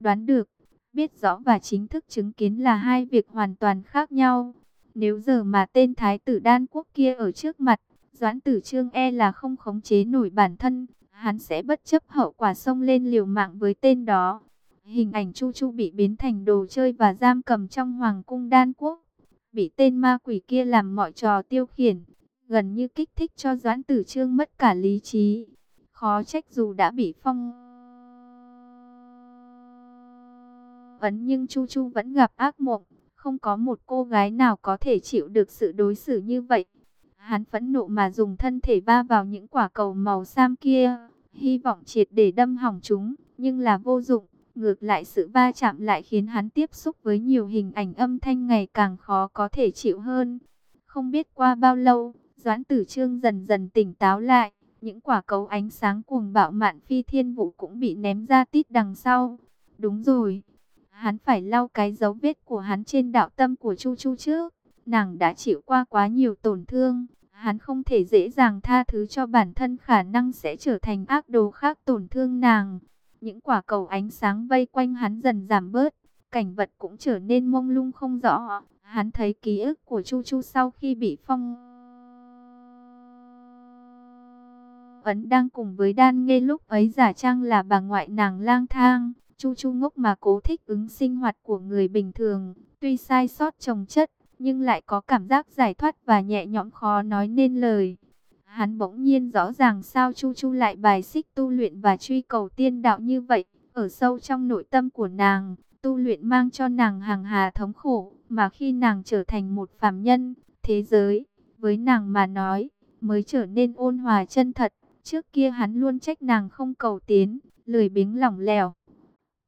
Đoán được, biết rõ và chính thức chứng kiến là hai việc hoàn toàn khác nhau. Nếu giờ mà tên thái tử đan quốc kia ở trước mặt, Doãn tử trương e là không khống chế nổi bản thân, hắn sẽ bất chấp hậu quả xông lên liều mạng với tên đó. Hình ảnh Chu Chu bị biến thành đồ chơi và giam cầm trong hoàng cung đan quốc, bị tên ma quỷ kia làm mọi trò tiêu khiển, gần như kích thích cho Doãn tử trương mất cả lý trí. Khó trách dù đã bị phong ấn nhưng Chu Chu vẫn gặp ác mộng, không có một cô gái nào có thể chịu được sự đối xử như vậy. Hắn phẫn nộ mà dùng thân thể va vào những quả cầu màu sam kia, hy vọng triệt để đâm hỏng chúng, nhưng là vô dụng. Ngược lại sự va chạm lại khiến hắn tiếp xúc với nhiều hình ảnh âm thanh ngày càng khó có thể chịu hơn. Không biết qua bao lâu, Doãn Tử Trương dần dần tỉnh táo lại, những quả cầu ánh sáng cuồng bạo mạn phi thiên vụ cũng bị ném ra tít đằng sau. Đúng rồi, hắn phải lau cái dấu vết của hắn trên đạo tâm của Chu Chu chứ Nàng đã chịu qua quá nhiều tổn thương, hắn không thể dễ dàng tha thứ cho bản thân khả năng sẽ trở thành ác đồ khác tổn thương nàng. Những quả cầu ánh sáng vây quanh hắn dần giảm bớt, cảnh vật cũng trở nên mông lung không rõ. Hắn thấy ký ức của Chu Chu sau khi bị phong ấn đang cùng với đan nghe lúc ấy giả trang là bà ngoại nàng lang thang. Chu Chu ngốc mà cố thích ứng sinh hoạt của người bình thường, tuy sai sót trồng chất, nhưng lại có cảm giác giải thoát và nhẹ nhõm khó nói nên lời. Hắn bỗng nhiên rõ ràng sao Chu Chu lại bài xích tu luyện và truy cầu tiên đạo như vậy, ở sâu trong nội tâm của nàng, tu luyện mang cho nàng hàng hà thống khổ, mà khi nàng trở thành một phàm nhân, thế giới, với nàng mà nói, mới trở nên ôn hòa chân thật. Trước kia hắn luôn trách nàng không cầu tiến, lười biếng lỏng lẻo.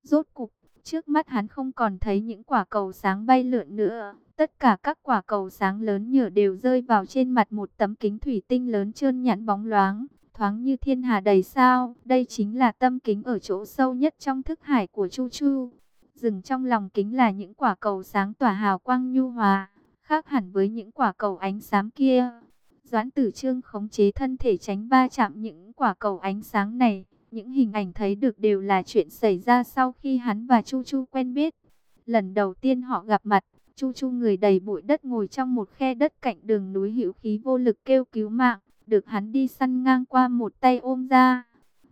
Rốt cục, trước mắt hắn không còn thấy những quả cầu sáng bay lượn nữa. Tất cả các quả cầu sáng lớn nhở đều rơi vào trên mặt một tấm kính thủy tinh lớn trơn nhẵn bóng loáng, thoáng như thiên hà đầy sao. Đây chính là tâm kính ở chỗ sâu nhất trong thức hải của Chu Chu. Dừng trong lòng kính là những quả cầu sáng tỏa hào quang nhu hòa, khác hẳn với những quả cầu ánh sáng kia. Doãn tử trương khống chế thân thể tránh va chạm những quả cầu ánh sáng này. Những hình ảnh thấy được đều là chuyện xảy ra sau khi hắn và Chu Chu quen biết. Lần đầu tiên họ gặp mặt, Chu Chu người đầy bụi đất ngồi trong một khe đất cạnh đường núi hữu khí vô lực kêu cứu mạng, được hắn đi săn ngang qua một tay ôm ra.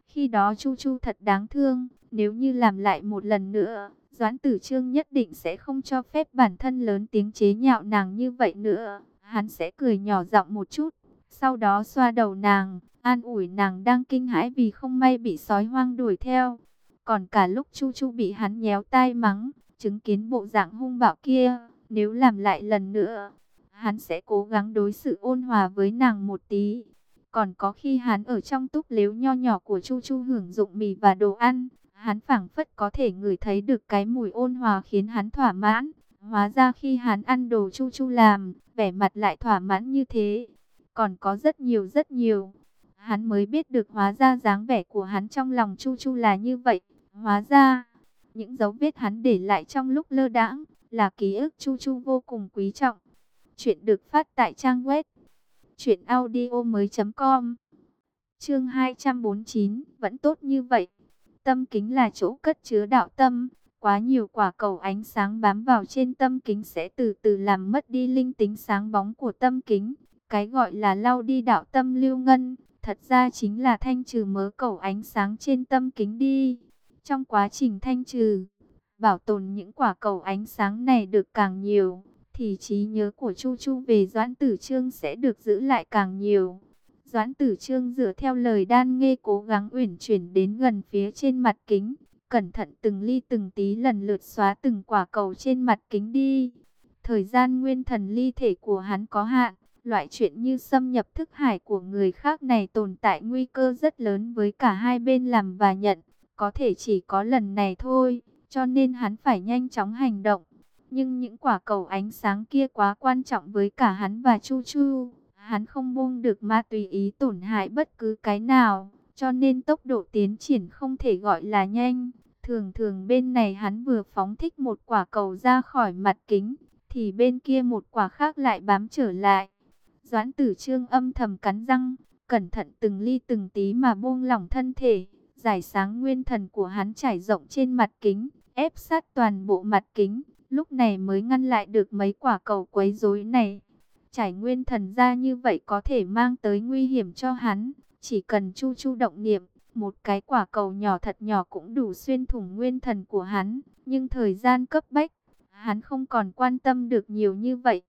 Khi đó Chu Chu thật đáng thương, nếu như làm lại một lần nữa, Doãn Tử Trương nhất định sẽ không cho phép bản thân lớn tiếng chế nhạo nàng như vậy nữa. Hắn sẽ cười nhỏ giọng một chút, sau đó xoa đầu nàng, an ủi nàng đang kinh hãi vì không may bị sói hoang đuổi theo. Còn cả lúc Chu Chu bị hắn nhéo tai mắng, chứng kiến bộ dạng hung bạo kia, nếu làm lại lần nữa, hắn sẽ cố gắng đối xử ôn hòa với nàng một tí. Còn có khi hắn ở trong túp lếu nho nhỏ của Chu Chu hưởng dụng mì và đồ ăn, hắn phảng phất có thể ngửi thấy được cái mùi ôn hòa khiến hắn thỏa mãn. Hóa ra khi hắn ăn đồ Chu Chu làm, vẻ mặt lại thỏa mãn như thế. Còn có rất nhiều rất nhiều. Hắn mới biết được hóa ra dáng vẻ của hắn trong lòng Chu Chu là như vậy. Hóa ra, những dấu vết hắn để lại trong lúc lơ đãng là ký ức Chu Chu vô cùng quý trọng. Chuyện được phát tại trang web truyệnaudiomoi.com. Chương 249, vẫn tốt như vậy. Tâm kính là chỗ cất chứa đạo tâm, quá nhiều quả cầu ánh sáng bám vào trên tâm kính sẽ từ từ làm mất đi linh tính sáng bóng của tâm kính. Cái gọi là lau đi đạo tâm lưu ngân, thật ra chính là thanh trừ mớ cầu ánh sáng trên tâm kính đi. Trong quá trình thanh trừ, bảo tồn những quả cầu ánh sáng này được càng nhiều, thì trí nhớ của Chu Chu về Doãn Tử Trương sẽ được giữ lại càng nhiều. Doãn Tử Trương dựa theo lời đan nghe cố gắng uyển chuyển đến gần phía trên mặt kính, cẩn thận từng ly từng tí lần lượt xóa từng quả cầu trên mặt kính đi. Thời gian nguyên thần ly thể của hắn có hạn, loại chuyện như xâm nhập thức hải của người khác này tồn tại nguy cơ rất lớn với cả hai bên làm và nhận, có thể chỉ có lần này thôi cho nên hắn phải nhanh chóng hành động. Nhưng những quả cầu ánh sáng kia quá quan trọng với cả hắn và Chu Chu. Hắn không buông được ma tùy ý tổn hại bất cứ cái nào, cho nên tốc độ tiến triển không thể gọi là nhanh. Thường thường bên này hắn vừa phóng thích một quả cầu ra khỏi mặt kính, thì bên kia một quả khác lại bám trở lại. Doãn tử trương âm thầm cắn răng, cẩn thận từng ly từng tí mà buông lỏng thân thể, giải sáng nguyên thần của hắn trải rộng trên mặt kính, ép sát toàn bộ mặt kính, lúc này mới ngăn lại được mấy quả cầu quấy rối này. Trải nguyên thần ra như vậy có thể mang tới nguy hiểm cho hắn, chỉ cần chu chu động niệm, một cái quả cầu nhỏ thật nhỏ cũng đủ xuyên thủng nguyên thần của hắn, nhưng thời gian cấp bách, hắn không còn quan tâm được nhiều như vậy.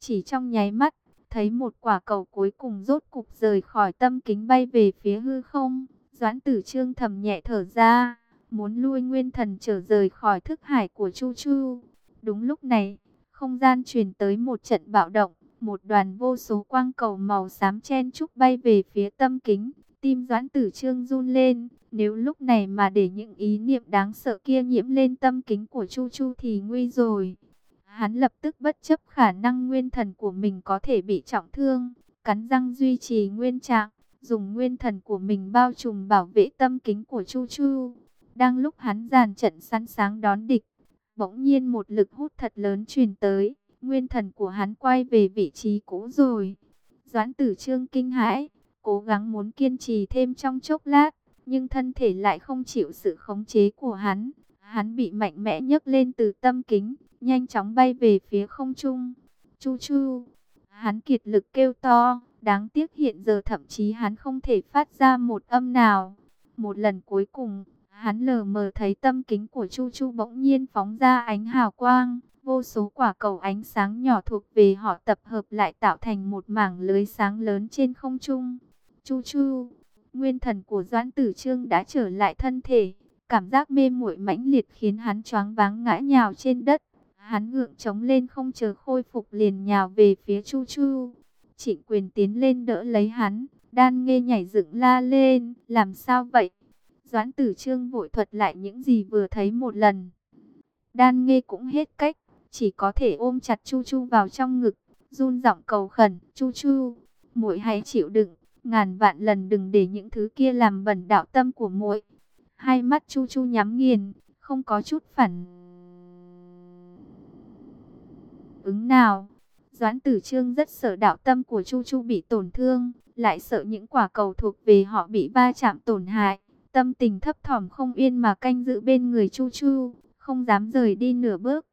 Chỉ trong nháy mắt, thấy một quả cầu cuối cùng rốt cục rời khỏi tâm kính bay về phía hư không, Doãn Tử Trương thầm nhẹ thở ra, muốn lui nguyên thần trở rời khỏi thức hải của Chu Chu. Đúng lúc này, không gian truyền tới một trận bạo động, một đoàn vô số quang cầu màu xám chen trúc bay về phía tâm kính, tim Doãn Tử Trương run lên, nếu lúc này mà để những ý niệm đáng sợ kia nhiễm lên tâm kính của Chu Chu thì nguy rồi. Hắn lập tức bất chấp khả năng nguyên thần của mình có thể bị trọng thương, cắn răng duy trì nguyên trạng, dùng nguyên thần của mình bao trùm bảo vệ tâm kính của Chu Chu. Đang lúc hắn dàn trận sẵn sáng đón địch, bỗng nhiên một lực hút thật lớn truyền tới, nguyên thần của hắn quay về vị trí cũ rồi. Doãn tử trương kinh hãi, cố gắng muốn kiên trì thêm trong chốc lát, nhưng thân thể lại không chịu sự khống chế của hắn. Hắn bị mạnh mẽ nhấc lên từ tâm kính, nhanh chóng bay về phía không trung. Chu chu, hắn kiệt lực kêu to, đáng tiếc hiện giờ thậm chí hắn không thể phát ra một âm nào. Một lần cuối cùng, hắn lờ mờ thấy tâm kính của Chu Chu bỗng nhiên phóng ra ánh hào quang. Vô số quả cầu ánh sáng nhỏ thuộc về họ tập hợp lại tạo thành một mảng lưới sáng lớn trên không trung. Chu Chu, nguyên thần của Doãn Tử Trương đã trở lại thân thể. Cảm giác mê muội mãnh liệt khiến hắn choáng váng ngã nhào trên đất. Hắn ngượng chống lên không chờ khôi phục liền nhào về phía Chu Chu. Trịnh quyền tiến lên đỡ lấy hắn. Đan nghe nhảy dựng la lên. Làm sao vậy? Doãn tử trương vội thuật lại những gì vừa thấy một lần. Đan nghe cũng hết cách. Chỉ có thể ôm chặt Chu Chu vào trong ngực. run giọng cầu khẩn. Chu Chu, muội hãy chịu đựng. Ngàn vạn lần đừng để những thứ kia làm bẩn đạo tâm của muội. Hai mắt Chu Chu nhắm nghiền, không có chút phản ứng nào. Doãn Tử Trương rất sợ đạo tâm của Chu Chu bị tổn thương, lại sợ những quả cầu thuộc về họ bị va chạm tổn hại. Tâm tình thấp thỏm không yên mà canh giữ bên người Chu Chu, không dám rời đi nửa bước.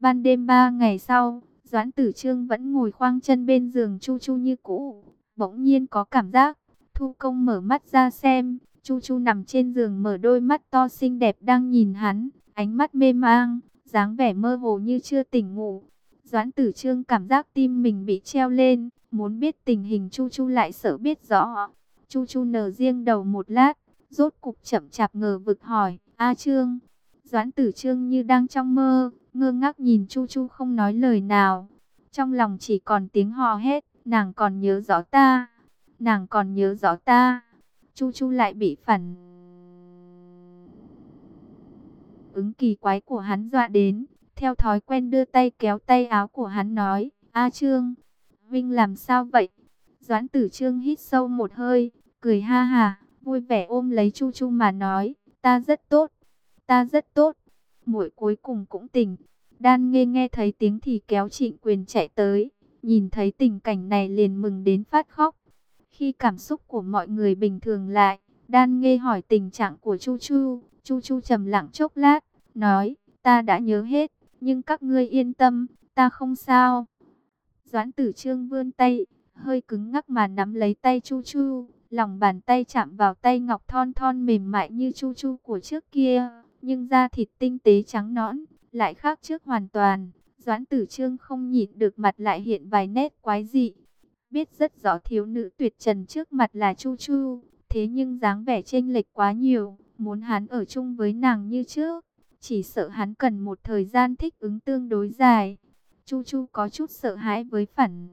Ban đêm ba ngày sau, Doãn Tử Trương vẫn ngồi khoang chân bên giường Chu Chu như cũ. Bỗng nhiên có cảm giác, Thu Công mở mắt ra xem, Chu Chu nằm trên giường mở đôi mắt to xinh đẹp đang nhìn hắn, ánh mắt mê mang, dáng vẻ mơ hồ như chưa tỉnh ngủ. Doãn tử trương cảm giác tim mình bị treo lên, muốn biết tình hình Chu Chu lại sợ biết rõ. Chu Chu nở riêng đầu một lát, rốt cục chậm chạp ngờ vực hỏi, A Trương. Doãn tử trương như đang trong mơ, ngơ ngác nhìn Chu Chu không nói lời nào. Trong lòng chỉ còn tiếng hò hét, nàng còn nhớ rõ ta, nàng còn nhớ rõ ta. Chu Chu lại bị phản ứng kỳ quái của hắn dọa đến, theo thói quen đưa tay kéo tay áo của hắn nói, A Trương, Vinh làm sao vậy? Doãn tử Trương hít sâu một hơi, cười ha hà vui vẻ ôm lấy Chu Chu mà nói, ta rất tốt, ta rất tốt. Muội cuối cùng cũng tỉnh. Đan nghe nghe thấy tiếng thì kéo trịnh quyền chạy tới, nhìn thấy tình cảnh này liền mừng đến phát khóc. Khi cảm xúc của mọi người bình thường lại, Đan nghe hỏi tình trạng của Chu Chu, Chu Chu trầm lặng chốc lát, nói, ta đã nhớ hết, nhưng các ngươi yên tâm, ta không sao. Doãn tử trương vươn tay, hơi cứng ngắc mà nắm lấy tay Chu Chu, lòng bàn tay chạm vào tay ngọc thon thon mềm mại như Chu Chu của trước kia, nhưng da thịt tinh tế trắng nõn, lại khác trước hoàn toàn. Doãn tử trương không nhịn được mặt lại hiện vài nét quái dị. Biết rất rõ thiếu nữ tuyệt trần trước mặt là Chu Chu, thế nhưng dáng vẻ chênh lệch quá nhiều, muốn hắn ở chung với nàng như trước. Chỉ sợ hắn cần một thời gian thích ứng tương đối dài. Chu Chu có chút sợ hãi với phản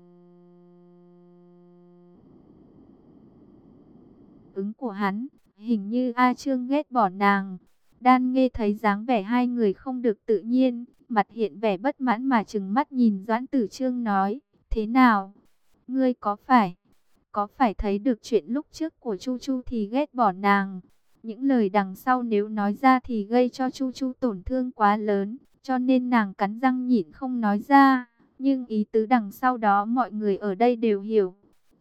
ứng của hắn. Hình như A Trương ghét bỏ nàng. Đan nghe thấy dáng vẻ hai người không được tự nhiên. Mặt hiện vẻ bất mãn mà chừng mắt nhìn Doãn Tử Trương nói. Thế nào? Ngươi có phải? Có phải thấy được chuyện lúc trước của Chu Chu thì ghét bỏ nàng? Những lời đằng sau nếu nói ra thì gây cho Chu Chu tổn thương quá lớn, cho nên nàng cắn răng nhịn không nói ra. Nhưng ý tứ đằng sau đó mọi người ở đây đều hiểu.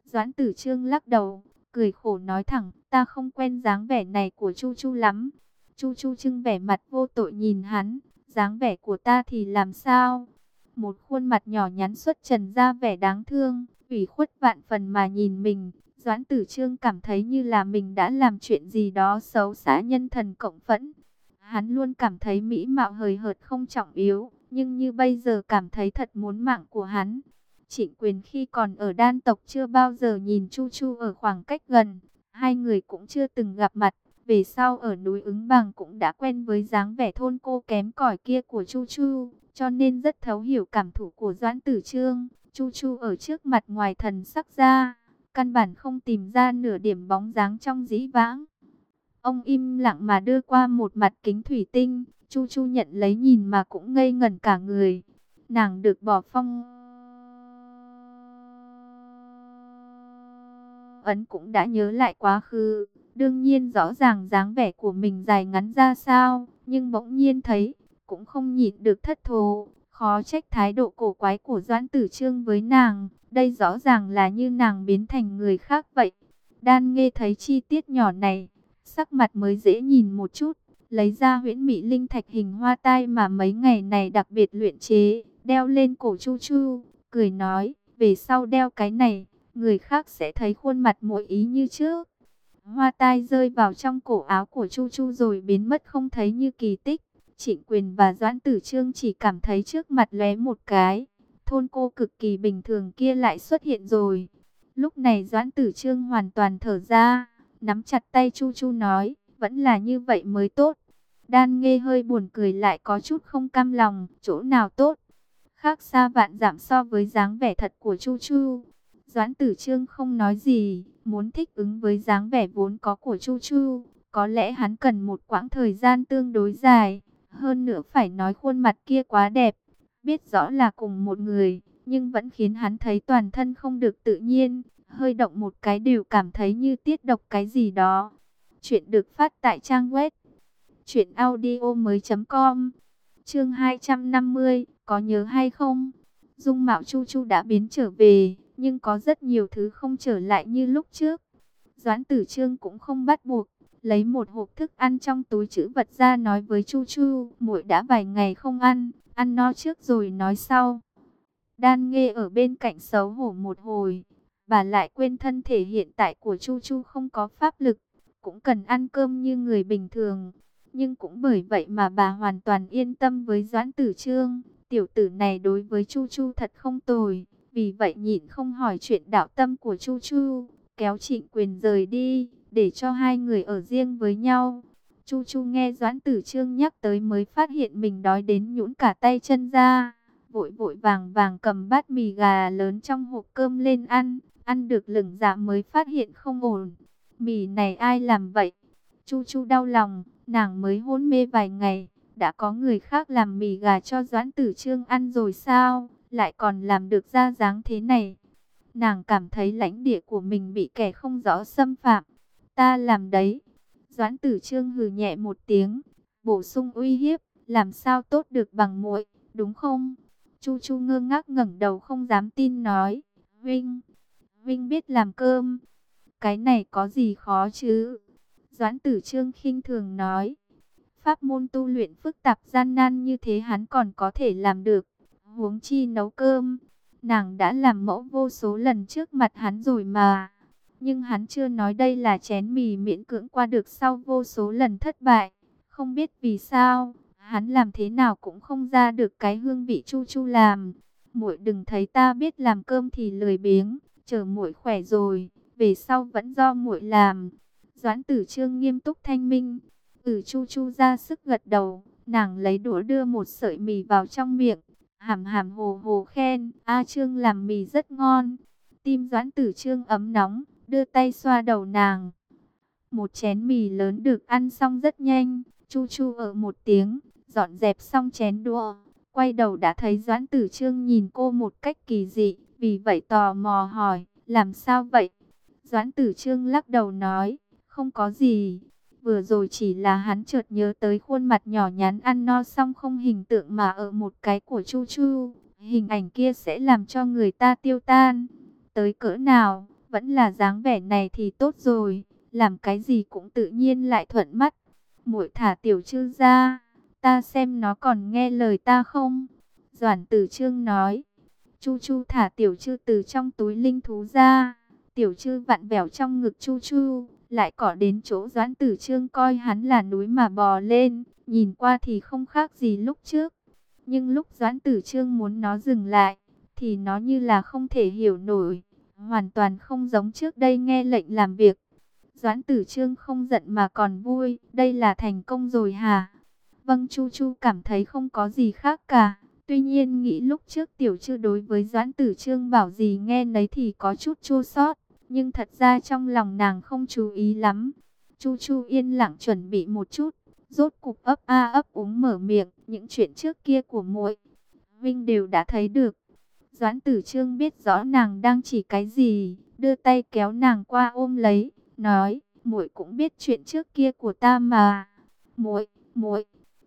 Doãn tử trương lắc đầu, cười khổ nói thẳng, ta không quen dáng vẻ này của Chu Chu lắm. Chu Chu trưng vẻ mặt vô tội nhìn hắn, dáng vẻ của ta thì làm sao? Một khuôn mặt nhỏ nhắn xuất trần ra vẻ đáng thương, ủy khuất vạn phần mà nhìn mình. Doãn tử trương cảm thấy như là mình đã làm chuyện gì đó xấu xa nhân thần cộng phẫn. Hắn luôn cảm thấy mỹ mạo hời hợt không trọng yếu, nhưng như bây giờ cảm thấy thật muốn mạng của hắn. Trịnh quyền khi còn ở đan tộc chưa bao giờ nhìn Chu Chu ở khoảng cách gần, hai người cũng chưa từng gặp mặt. Về sau ở núi ứng bằng cũng đã quen với dáng vẻ thôn cô kém cỏi kia của Chu Chu, cho nên rất thấu hiểu cảm thủ của Doãn Tử Trương. Chu Chu ở trước mặt ngoài thần sắc ra, căn bản không tìm ra nửa điểm bóng dáng trong dĩ vãng. Ông im lặng mà đưa qua một mặt kính thủy tinh, Chu Chu nhận lấy nhìn mà cũng ngây ngẩn cả người. Nàng được bỏ phong ấn cũng đã nhớ lại quá khứ, đương nhiên rõ ràng dáng vẻ của mình dài ngắn ra sao, nhưng bỗng nhiên thấy, cũng không nhịn được thất thố, khó trách thái độ cổ quái của Doãn Tử Trương với nàng, đây rõ ràng là như nàng biến thành người khác vậy. Đan nghe thấy chi tiết nhỏ này, sắc mặt mới dễ nhìn một chút, lấy ra huyễn mỹ linh thạch hình hoa tai mà mấy ngày này đặc biệt luyện chế, đeo lên cổ Chu Chu, cười nói, về sau đeo cái này, người khác sẽ thấy khuôn mặt mỗi ý như trước. Hoa tai rơi vào trong cổ áo của Chu Chu rồi biến mất không thấy như kỳ tích. Trịnh Quyền và Doãn Tử Trương chỉ cảm thấy trước mặt lóe một cái, thôn cô cực kỳ bình thường kia lại xuất hiện rồi. Lúc này Doãn Tử Trương hoàn toàn thở ra, nắm chặt tay Chu Chu nói, vẫn là như vậy mới tốt. Đan nghe hơi buồn cười lại có chút không cam lòng, chỗ nào tốt. Khác xa vạn giảm so với dáng vẻ thật của Chu Chu. Doãn Tử Trương không nói gì, muốn thích ứng với dáng vẻ vốn có của Chu Chu. Có lẽ hắn cần một quãng thời gian tương đối dài, hơn nữa phải nói khuôn mặt kia quá đẹp. Biết rõ là cùng một người, nhưng vẫn khiến hắn thấy toàn thân không được tự nhiên. Hơi động một cái đều cảm thấy như tiết độc cái gì đó. Chuyện được phát tại trang web truyệnaudiomoi.com. Chương 250, có nhớ hay không? Dung mạo Chu Chu đã biến trở về, nhưng có rất nhiều thứ không trở lại như lúc trước. Doãn Tử Trương cũng không bắt buộc, lấy một hộp thức ăn trong túi chữ vật ra nói với Chu Chu, muội đã vài ngày không ăn, ăn no trước rồi nói sau. Đan nghe ở bên cạnh xấu hổ một hồi, bà lại quên thân thể hiện tại của Chu Chu không có pháp lực, cũng cần ăn cơm như người bình thường. Nhưng cũng bởi vậy mà bà hoàn toàn yên tâm với Doãn Tử Trương, tiểu tử này đối với Chu Chu thật không tồi, vì vậy nhịn không hỏi chuyện đạo tâm của Chu Chu, kéo trịnh quyền rời đi để cho hai người ở riêng với nhau. Chu Chu nghe Doãn Tử Trương nhắc tới mới phát hiện mình đói đến nhũn cả tay chân ra. Vội vội vàng vàng cầm bát mì gà lớn trong hộp cơm lên ăn. Ăn được lửng dạ mới phát hiện không ổn. Mì này ai làm vậy? Chu Chu đau lòng, nàng mới hôn mê vài ngày. Đã có người khác làm mì gà cho Doãn Tử Trương ăn rồi sao? Lại còn làm được ra dáng thế này. Nàng cảm thấy lãnh địa của mình bị kẻ không rõ xâm phạm ta làm đấy. Doãn tử trương hừ nhẹ một tiếng, bổ sung uy hiếp, làm sao tốt được bằng muội, đúng không? Chu Chu ngơ ngác ngẩng đầu không dám tin nói, Vinh, Vinh biết làm cơm, cái này có gì khó chứ? Doãn tử trương khinh thường nói, pháp môn tu luyện phức tạp gian nan như thế hắn còn có thể làm được, huống chi nấu cơm. Nàng đã làm mẫu vô số lần trước mặt hắn rồi mà. Nhưng hắn chưa nói đây là chén mì miễn cưỡng qua được sau vô số lần thất bại. Không biết vì sao, hắn làm thế nào cũng không ra được cái hương vị chu chu làm. Muội đừng thấy ta biết làm cơm thì lười biếng, chờ muội khỏe rồi, về sau vẫn do muội làm. Doãn Tử Trương nghiêm túc thanh minh, ừ chu chu ra sức gật đầu, nàng lấy đũa đưa một sợi mì vào trong miệng, hàm hàm hồ hồ khen, A Trương làm mì rất ngon. Tim Doãn Tử Trương ấm nóng, đưa tay xoa đầu nàng. Một chén mì lớn được ăn xong rất nhanh, chu chu ở một tiếng, dọn dẹp xong chén đũa. Quay đầu đã thấy Doãn Tử Trương nhìn cô một cách kỳ dị, vì vậy tò mò hỏi, làm sao vậy? Doãn Tử Trương lắc đầu nói, không có gì. Vừa rồi chỉ là hắn chợt nhớ tới khuôn mặt nhỏ nhắn ăn no xong không hình tượng mà ở một cái của Chu Chu. Hình ảnh kia sẽ làm cho người ta tiêu tan. Tới cỡ nào, vẫn là dáng vẻ này thì tốt rồi, làm cái gì cũng tự nhiên lại thuận mắt. muội thả tiểu chư ra, ta xem nó còn nghe lời ta không. Doãn tử trương nói, chu chu thả tiểu chư từ trong túi linh thú ra, tiểu chư vặn vẹo trong ngực chu chu, lại cỏ đến chỗ doãn tử trương coi hắn là núi mà bò lên, nhìn qua thì không khác gì lúc trước. Nhưng lúc doãn tử trương muốn nó dừng lại, thì nó như là không thể hiểu nổi, hoàn toàn không giống trước đây nghe lệnh làm việc. Doãn tử trương không giận mà còn vui, đây là thành công rồi hả? Vâng Chu Chu cảm thấy không có gì khác cả. Tuy nhiên nghĩ lúc trước tiểu chư đối với Doãn Tử Trương bảo gì nghe nấy thì có chút chua xót nhưng thật ra trong lòng nàng không chú ý lắm. Chu Chu yên lặng chuẩn bị một chút, rốt cục ấp a ấp úng mở miệng, những chuyện trước kia của muội, Vinh đều đã thấy được. Doãn Tử Trương biết rõ nàng đang chỉ cái gì, đưa tay kéo nàng qua ôm lấy, nói, muội cũng biết chuyện trước kia của ta mà. Muội, muội.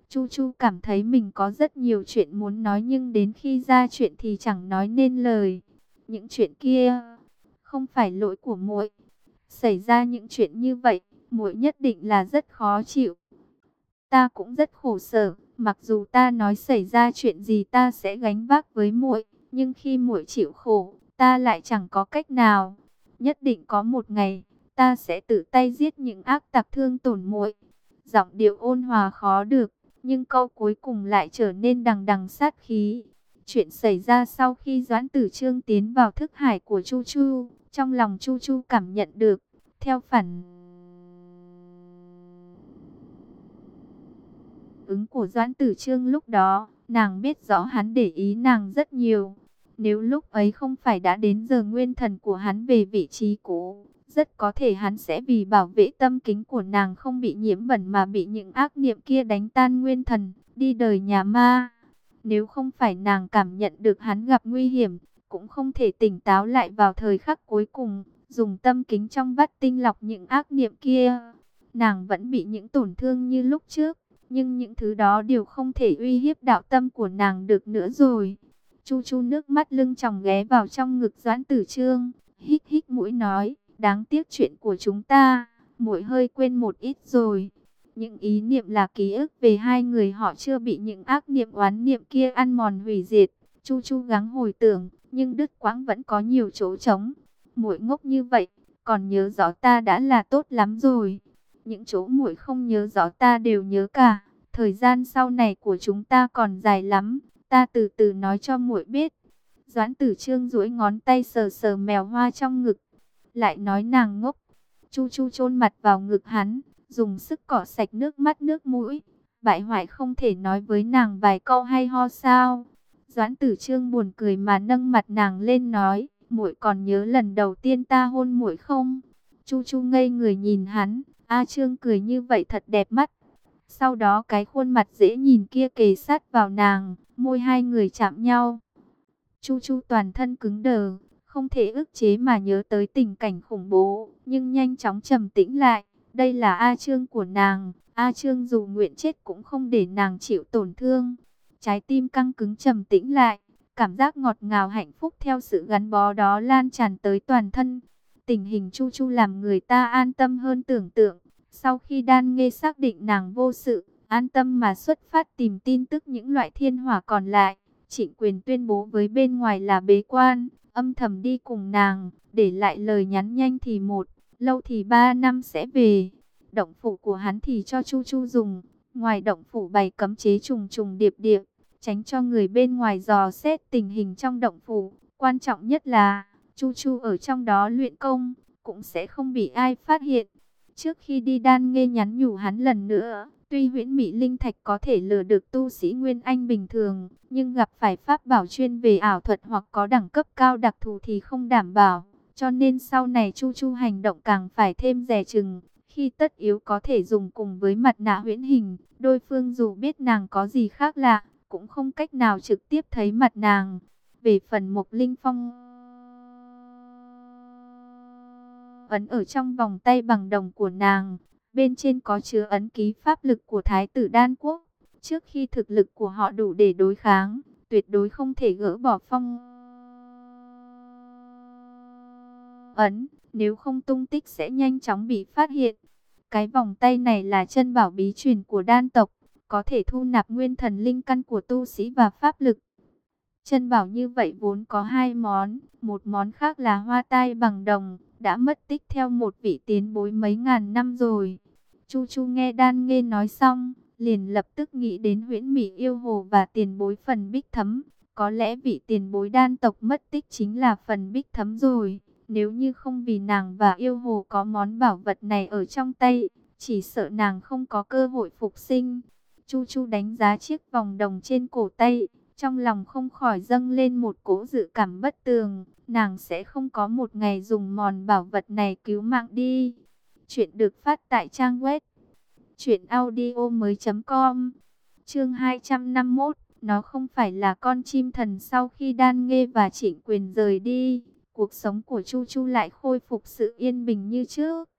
Chu Chu cảm thấy mình có rất nhiều chuyện muốn nói nhưng đến khi ra chuyện thì chẳng nói nên lời. Những chuyện kia không phải lỗi của muội. Xảy ra những chuyện như vậy, muội nhất định là rất khó chịu. Ta cũng rất khổ sở, mặc dù ta nói xảy ra chuyện gì ta sẽ gánh vác với muội, nhưng khi muội chịu khổ, ta lại chẳng có cách nào. Nhất định có một ngày, ta sẽ tự tay giết những ác tặc thương tổn muội. Giọng điệu ôn hòa khó được, nhưng câu cuối cùng lại trở nên đằng đằng sát khí. Chuyện xảy ra sau khi Doãn Tử Trương tiến vào thức hải của Chu Chu, trong lòng Chu Chu cảm nhận được, theo phản ứng của Doãn Tử Trương lúc đó, nàng biết rõ hắn để ý nàng rất nhiều. Nếu lúc ấy không phải đã đến giờ nguyên thần của hắn về vị trí cũ, rất có thể hắn sẽ vì bảo vệ tâm kính của nàng không bị nhiễm bẩn mà bị những ác niệm kia đánh tan nguyên thần, đi đời nhà ma. Nếu không phải nàng cảm nhận được hắn gặp nguy hiểm, cũng không thể tỉnh táo lại vào thời khắc cuối cùng, dùng tâm kính trong vắt tinh lọc những ác niệm kia. Nàng vẫn bị những tổn thương như lúc trước, nhưng những thứ đó đều không thể uy hiếp đạo tâm của nàng được nữa rồi. Chu chu nước mắt lưng tròng ghé vào trong ngực doãn tử trương, hít hít mũi nói, đáng tiếc chuyện của chúng ta, muội hơi quên một ít rồi. Những ý niệm là ký ức về hai người họ chưa bị những ác niệm oán niệm kia ăn mòn hủy diệt. Chu Chu gắng hồi tưởng, nhưng đứt quãng vẫn có nhiều chỗ trống. Muội ngốc như vậy, còn nhớ rõ ta đã là tốt lắm rồi. Những chỗ muội không nhớ rõ ta đều nhớ cả. Thời gian sau này của chúng ta còn dài lắm, ta từ từ nói cho muội biết. Doãn Tử Trương duỗi ngón tay sờ sờ mèo hoa trong ngực, lại nói nàng ngốc. Chu Chu chôn mặt vào ngực hắn, dùng sức cọ sạch nước mắt nước mũi. Bại hoại không thể nói với nàng vài câu hay ho sao? Doãn tử trương buồn cười mà nâng mặt nàng lên nói, muội còn nhớ lần đầu tiên ta hôn muội không? Chu chu ngây người nhìn hắn, A trương cười như vậy thật đẹp mắt. Sau đó cái khuôn mặt dễ nhìn kia kề sát vào nàng, môi hai người chạm nhau. Chu chu toàn thân cứng đờ, không thể ức chế mà nhớ tới tình cảnh khủng bố, nhưng nhanh chóng trầm tĩnh lại. Đây là A Trương của nàng, A Trương dù nguyện chết cũng không để nàng chịu tổn thương. Trái tim căng cứng trầm tĩnh lại, cảm giác ngọt ngào hạnh phúc theo sự gắn bó đó lan tràn tới toàn thân. Tình hình Chu Chu làm người ta an tâm hơn tưởng tượng. Sau khi đan nghe xác định nàng vô sự, an tâm mà xuất phát tìm tin tức những loại thiên hỏa còn lại. Trịnh quyền tuyên bố với bên ngoài là bế quan, âm thầm đi cùng nàng, để lại lời nhắn nhanh thì một, lâu thì ba năm sẽ về. Động phủ của hắn thì cho Chu Chu dùng, ngoài động phủ bày cấm chế trùng trùng điệp điệp, tránh cho người bên ngoài dò xét tình hình trong động phủ. Quan trọng nhất là, Chu Chu ở trong đó luyện công, cũng sẽ không bị ai phát hiện. Trước khi đi đan nghe nhắn nhủ hắn lần nữa, tuy huyễn mỹ linh thạch có thể lừa được tu sĩ Nguyên Anh bình thường, nhưng gặp phải pháp bảo chuyên về ảo thuật hoặc có đẳng cấp cao đặc thù thì không đảm bảo. Cho nên sau này Chu Chu hành động càng phải thêm dè chừng, khi tất yếu có thể dùng cùng với mặt nạ huyễn hình, đôi phương dù biết nàng có gì khác lạ, cũng không cách nào trực tiếp thấy mặt nàng. Về phần Mộc Linh Phong ấn ở trong vòng tay bằng đồng của nàng, bên trên có chứa ấn ký pháp lực của Thái tử Đan Quốc. Trước khi thực lực của họ đủ để đối kháng, tuyệt đối không thể gỡ bỏ phong ấn, nếu không tung tích sẽ nhanh chóng bị phát hiện. Cái vòng tay này là chân bảo bí truyền của đan tộc, có thể thu nạp nguyên thần linh căn của tu sĩ và pháp lực. Chân bảo như vậy vốn có hai món, một món khác là hoa tai bằng đồng, đã mất tích theo một vị tiến bối mấy ngàn năm rồi. Chu Chu nghe đan nghe nói xong, liền lập tức nghĩ đến huyễn mỹ yêu hồ và tiền bối phần bích thấm. Có lẽ vị tiền bối đan tộc mất tích chính là phần bích thấm rồi. Nếu như không vì nàng và yêu hồ có món bảo vật này ở trong tay, chỉ sợ nàng không có cơ hội phục sinh. Chu Chu đánh giá chiếc vòng đồng trên cổ tay, trong lòng không khỏi dâng lên một cỗ dự cảm bất tường. Nàng sẽ không có một ngày dùng mòn bảo vật này cứu mạng đi. Chuyện được phát tại trang web truyệnaudiomoi.com. Chương 251, nó không phải là con chim thần sau khi Đan Nghê và Trịnh Quyền rời đi, cuộc sống của Chu Chu lại khôi phục sự yên bình như trước.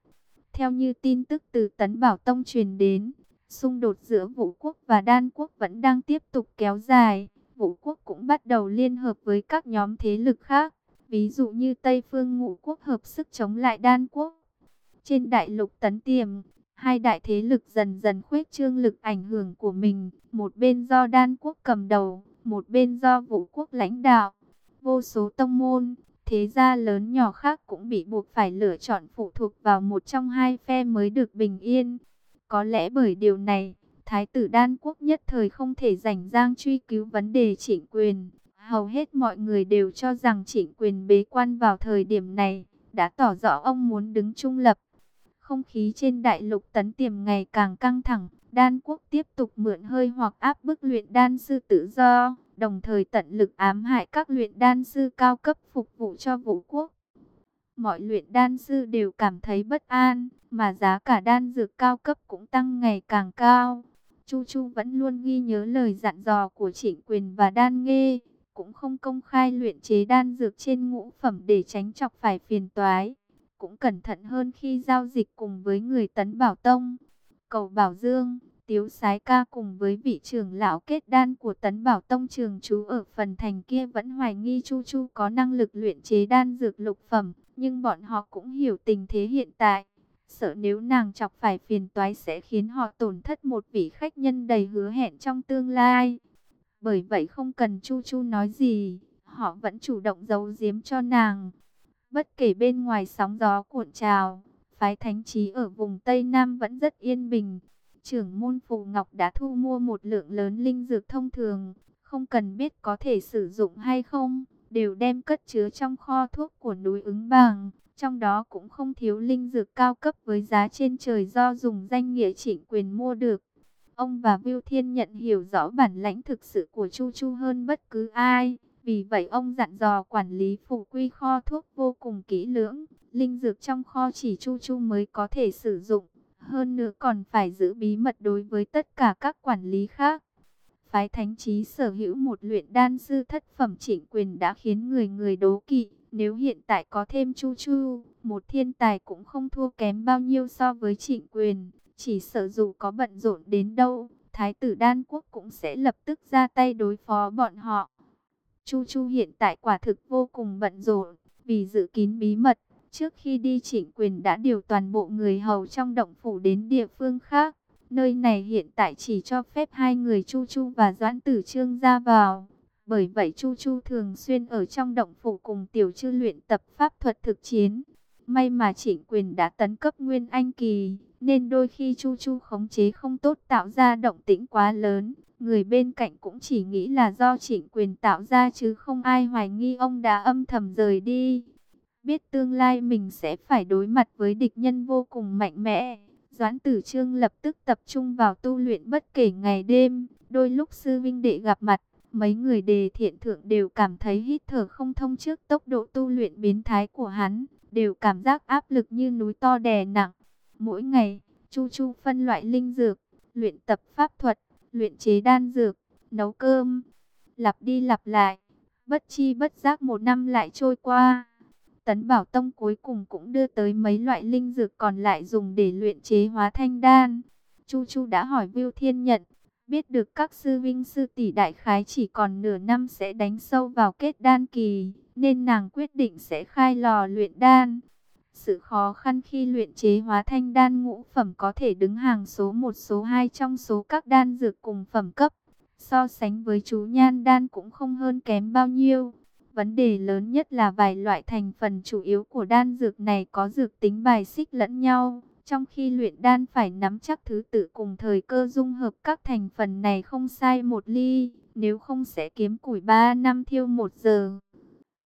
Theo như tin tức từ Tấn Bảo Tông truyền đến, xung đột giữa Vũ quốc và Đan quốc vẫn đang tiếp tục kéo dài. Vũ quốc cũng bắt đầu liên hợp với các nhóm thế lực khác, ví dụ như Tây Phương Ngũ quốc hợp sức chống lại Đan quốc. Trên đại lục Tấn Tiềm, hai đại thế lực dần dần khuếch trương lực ảnh hưởng của mình, một bên do Đan quốc cầm đầu, một bên do Vũ quốc lãnh đạo. Vô số tông môn, thế gia lớn nhỏ khác cũng bị buộc phải lựa chọn phụ thuộc vào một trong hai phe mới được bình yên. Có lẽ bởi điều này, Thái tử Đan quốc nhất thời không thể rảnh rang truy cứu vấn đề trịnh quyền. Hầu hết mọi người đều cho rằng trịnh quyền bế quan vào thời điểm này, đã tỏ rõ ông muốn đứng trung lập. Không khí trên đại lục tấn tiềm ngày càng căng thẳng, đan quốc tiếp tục mượn hơi hoặc áp bức luyện đan sư tự do, đồng thời tận lực ám hại các luyện đan sư cao cấp phục vụ cho vũ quốc. Mọi luyện đan sư đều cảm thấy bất an, mà giá cả đan dược cao cấp cũng tăng ngày càng cao. Chu Chu vẫn luôn ghi nhớ lời dặn dò của Trịnh Quyền và Đan Nghê, cũng không công khai luyện chế đan dược trên ngũ phẩm để tránh chọc phải phiền toái cũng cẩn thận hơn khi giao dịch cùng với người tấn bảo tông. Cầu Bảo Dương, Tiếu Sái Ca cùng với vị trưởng lão kết đan của tấn bảo tông trường chú ở phần thành kia vẫn hoài nghi Chu Chu có năng lực luyện chế đan dược lục phẩm, nhưng bọn họ cũng hiểu tình thế hiện tại. Sợ nếu nàng chọc phải phiền toái sẽ khiến họ tổn thất một vị khách nhân đầy hứa hẹn trong tương lai. Bởi vậy không cần Chu Chu nói gì, họ vẫn chủ động giấu giếm cho nàng. Bất kể bên ngoài sóng gió cuộn trào, phái thánh trí ở vùng Tây Nam vẫn rất yên bình. Trưởng môn Phù Ngọc đã thu mua một lượng lớn linh dược thông thường, không cần biết có thể sử dụng hay không, đều đem cất chứa trong kho thuốc của núi ứng bàng. Trong đó cũng không thiếu linh dược cao cấp với giá trên trời do dùng danh nghĩa trịnh quyền mua được. Ông và Viu Thiên nhận hiểu rõ bản lãnh thực sự của Chu Chu hơn bất cứ ai. Vì vậy ông dặn dò quản lý phủ quy kho thuốc vô cùng kỹ lưỡng, linh dược trong kho chỉ Chu Chu mới có thể sử dụng, hơn nữa còn phải giữ bí mật đối với tất cả các quản lý khác. Phái thánh trí sở hữu một luyện đan sư thất phẩm trịnh quyền đã khiến người người đố kỵ, nếu hiện tại có thêm Chu Chu, một thiên tài cũng không thua kém bao nhiêu so với trịnh quyền, chỉ sợ dù có bận rộn đến đâu, Thái tử Đan Quốc cũng sẽ lập tức ra tay đối phó bọn họ. Chu Chu hiện tại quả thực vô cùng bận rộn, vì giữ kín bí mật, trước khi đi Trịnh quyền đã điều toàn bộ người hầu trong động phủ đến địa phương khác. Nơi này hiện tại chỉ cho phép hai người Chu Chu và Doãn Tử Trương ra vào. Bởi vậy Chu Chu thường xuyên ở trong động phủ cùng tiểu chư luyện tập pháp thuật thực chiến. May mà trịnh quyền đã tấn cấp Nguyên Anh Kỳ, nên đôi khi Chu Chu khống chế không tốt tạo ra động tĩnh quá lớn. Người bên cạnh cũng chỉ nghĩ là do trịnh quyền tạo ra chứ không ai hoài nghi ông đã âm thầm rời đi. Biết tương lai mình sẽ phải đối mặt với địch nhân vô cùng mạnh mẽ. Doãn tử trương lập tức tập trung vào tu luyện bất kể ngày đêm. Đôi lúc sư vinh đệ gặp mặt, mấy người đề thiện thượng đều cảm thấy hít thở không thông trước tốc độ tu luyện biến thái của hắn. Đều cảm giác áp lực như núi to đè nặng. Mỗi ngày, Chu Chu phân loại linh dược, luyện tập pháp thuật, luyện chế đan dược, nấu cơm, lặp đi lặp lại. Bất chi bất giác một năm lại trôi qua. Tấn Bảo Tông cuối cùng cũng đưa tới mấy loại linh dược còn lại dùng để luyện chế hóa thanh đan. Chu Chu đã hỏi Viu Thiên Nhận, biết được các sư vinh sư tỷ đại khái chỉ còn nửa năm sẽ đánh sâu vào kết đan kỳ, nên nàng quyết định sẽ khai lò luyện đan. Sự khó khăn khi luyện chế hóa thanh đan ngũ phẩm có thể đứng hàng số 1 số 2 trong số các đan dược cùng phẩm cấp. So sánh với chú nhan đan cũng không hơn kém bao nhiêu. Vấn đề lớn nhất là vài loại thành phần chủ yếu của đan dược này có dược tính bài xích lẫn nhau. Trong khi luyện đan phải nắm chắc thứ tự cùng thời cơ dung hợp các thành phần này không sai một ly, nếu không sẽ kiếm củi 3 năm thiêu 1 giờ.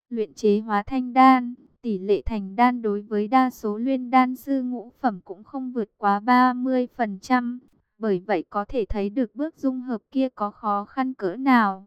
Luyện chế hóa thanh đan, tỷ lệ thành đan đối với đa số luyện đan sư ngũ phẩm cũng không vượt quá 30%. Bởi vậy có thể thấy được bước dung hợp kia có khó khăn cỡ nào.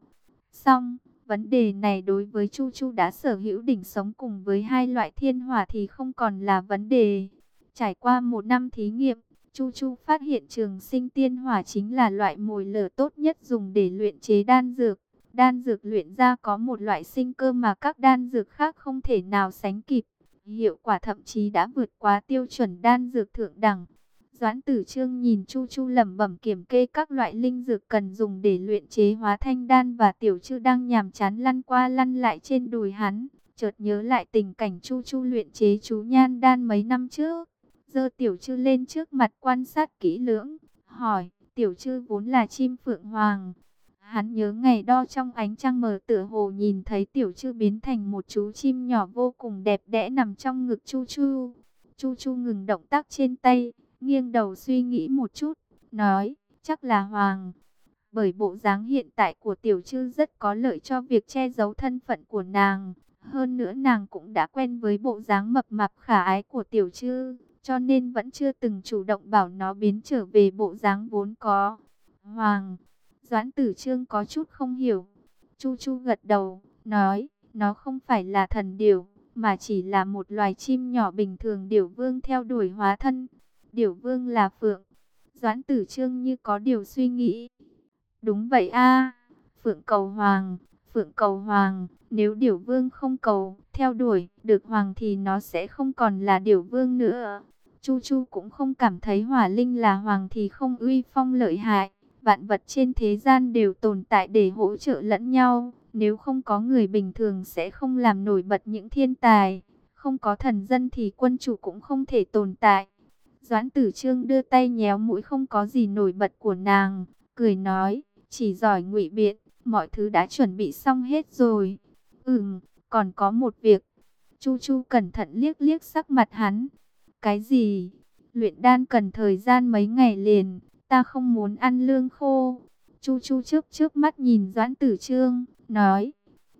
Xong, vấn đề này đối với Chu Chu đã sở hữu đỉnh sống cùng với hai loại thiên hỏa thì không còn là vấn đề. Trải qua một năm thí nghiệm, Chu Chu phát hiện trường sinh tiên hỏa chính là loại mồi lửa tốt nhất dùng để luyện chế đan dược. Đan dược luyện ra có một loại sinh cơ mà các đan dược khác không thể nào sánh kịp. Hiệu quả thậm chí đã vượt quá tiêu chuẩn đan dược thượng đẳng. Doãn tử trương nhìn Chu Chu lẩm bẩm kiểm kê các loại linh dược cần dùng để luyện chế hóa thanh đan và tiểu chư đang nhàm chán lăn qua lăn lại trên đùi hắn. Chợt nhớ lại tình cảnh Chu Chu luyện chế chú nhan đan mấy năm trước. Dơ tiểu chư lên trước mặt quan sát kỹ lưỡng, hỏi, tiểu chư vốn là chim phượng hoàng. Hắn nhớ ngày đo trong ánh trăng mờ tựa hồ nhìn thấy tiểu chư biến thành một chú chim nhỏ vô cùng đẹp đẽ nằm trong ngực Chu Chu. Chu Chu ngừng động tác trên tay, nghiêng đầu suy nghĩ một chút, nói, chắc là hoàng. Bởi bộ dáng hiện tại của tiểu chư rất có lợi cho việc che giấu thân phận của nàng. Hơn nữa nàng cũng đã quen với bộ dáng mập mạp khả ái của tiểu chư, cho nên vẫn chưa từng chủ động bảo nó biến trở về bộ dáng vốn có. Hoàng, Doãn Tử Trương có chút không hiểu. Chu Chu gật đầu, nói, nó không phải là thần điểu, mà chỉ là một loài chim nhỏ bình thường điểu vương theo đuổi hóa thân. Điểu vương là phượng. Doãn Tử Trương như có điều suy nghĩ. Đúng vậy a, Phượng cầu hoàng, Phượng cầu hoàng, nếu điểu vương không cầu, theo đuổi, được hoàng thì nó sẽ không còn là điểu vương nữa. Chu Chu cũng không cảm thấy hỏa linh là hoàng thì không uy phong lợi hại. Vạn vật trên thế gian đều tồn tại để hỗ trợ lẫn nhau. Nếu không có người bình thường sẽ không làm nổi bật những thiên tài. Không có thần dân thì quân chủ cũng không thể tồn tại. Doãn tử trương đưa tay nhéo mũi không có gì nổi bật của nàng. Cười nói, chỉ giỏi ngụy biện, mọi thứ đã chuẩn bị xong hết rồi. Ừm, còn có một việc. Chu Chu cẩn thận liếc liếc sắc mặt hắn. Cái gì? Luyện đan cần thời gian mấy ngày liền, ta không muốn ăn lương khô. Chu Chu trước trước mắt nhìn Doãn Tử Trương, nói.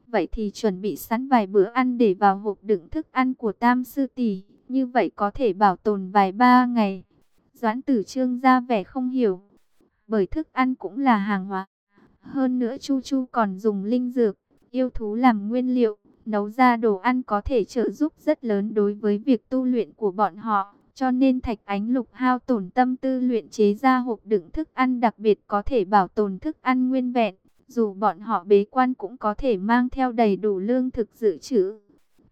Vậy thì chuẩn bị sẵn vài bữa ăn để vào hộp đựng thức ăn của Tam Sư Tỷ, như vậy có thể bảo tồn vài ba ngày. Doãn Tử Trương ra vẻ không hiểu, bởi thức ăn cũng là hàng hóa. Hơn nữa Chu Chu còn dùng linh dược, yêu thú làm nguyên liệu, nấu ra đồ ăn có thể trợ giúp rất lớn đối với việc tu luyện của bọn họ. Cho nên Thạch Ánh Lục hao tổn tâm tư luyện chế ra hộp đựng thức ăn đặc biệt có thể bảo tồn thức ăn nguyên vẹn. Dù bọn họ bế quan cũng có thể mang theo đầy đủ lương thực dự trữ.